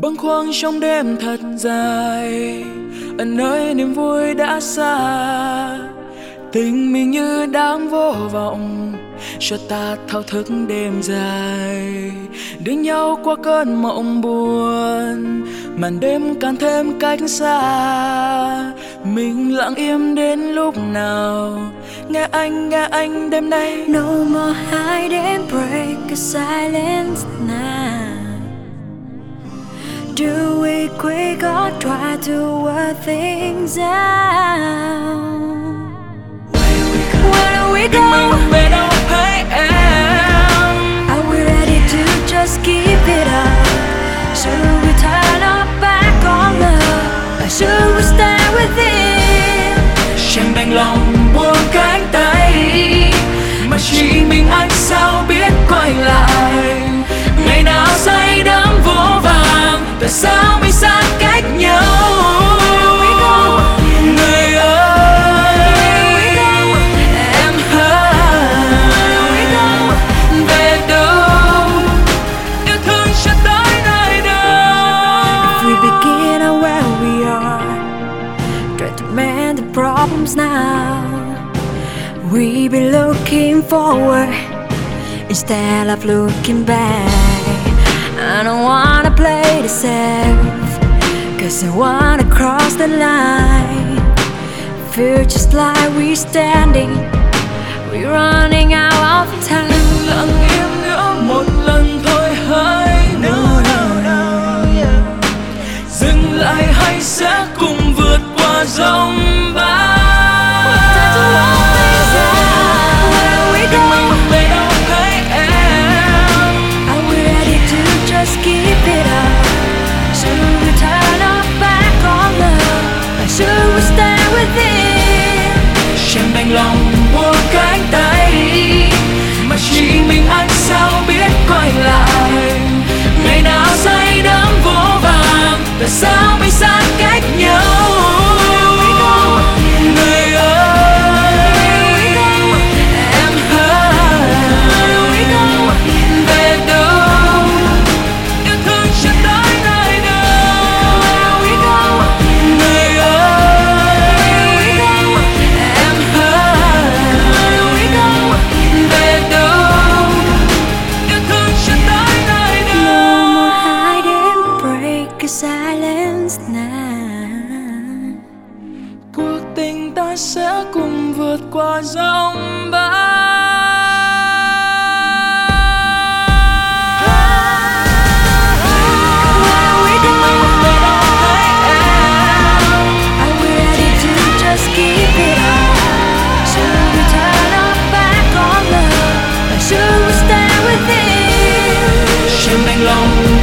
bâng khuâng trong đêm thật dài, ẩn nơi niềm vui đã xa. Tình mình như đang vô vọng, cho ta thao thức đêm dài. Đưa nhau qua cơn mộng buồn, màn đêm càng thêm cách xa. Mình lặng im đến lúc nào, nghe anh nghe anh đêm nay. No more hide and break a silence now. Do we quick or try to work things out? Where do we go? Về đâu hỡi em are we ready to just keep it up? Should we turn our back on love? Or should we stay within? Chẳng đành lòng buông cánh the problems now. We be looking forward instead of looking back. I don't wanna play the safe, cause I wanna cross the line. Future's like we standing, we're running out of time. Đành lòng buông cánh tay. Mà chỉ mình anh sao biết quay lại? dance now. Cuộc tình ta sẽ cùng vượt qua dòng bão. Long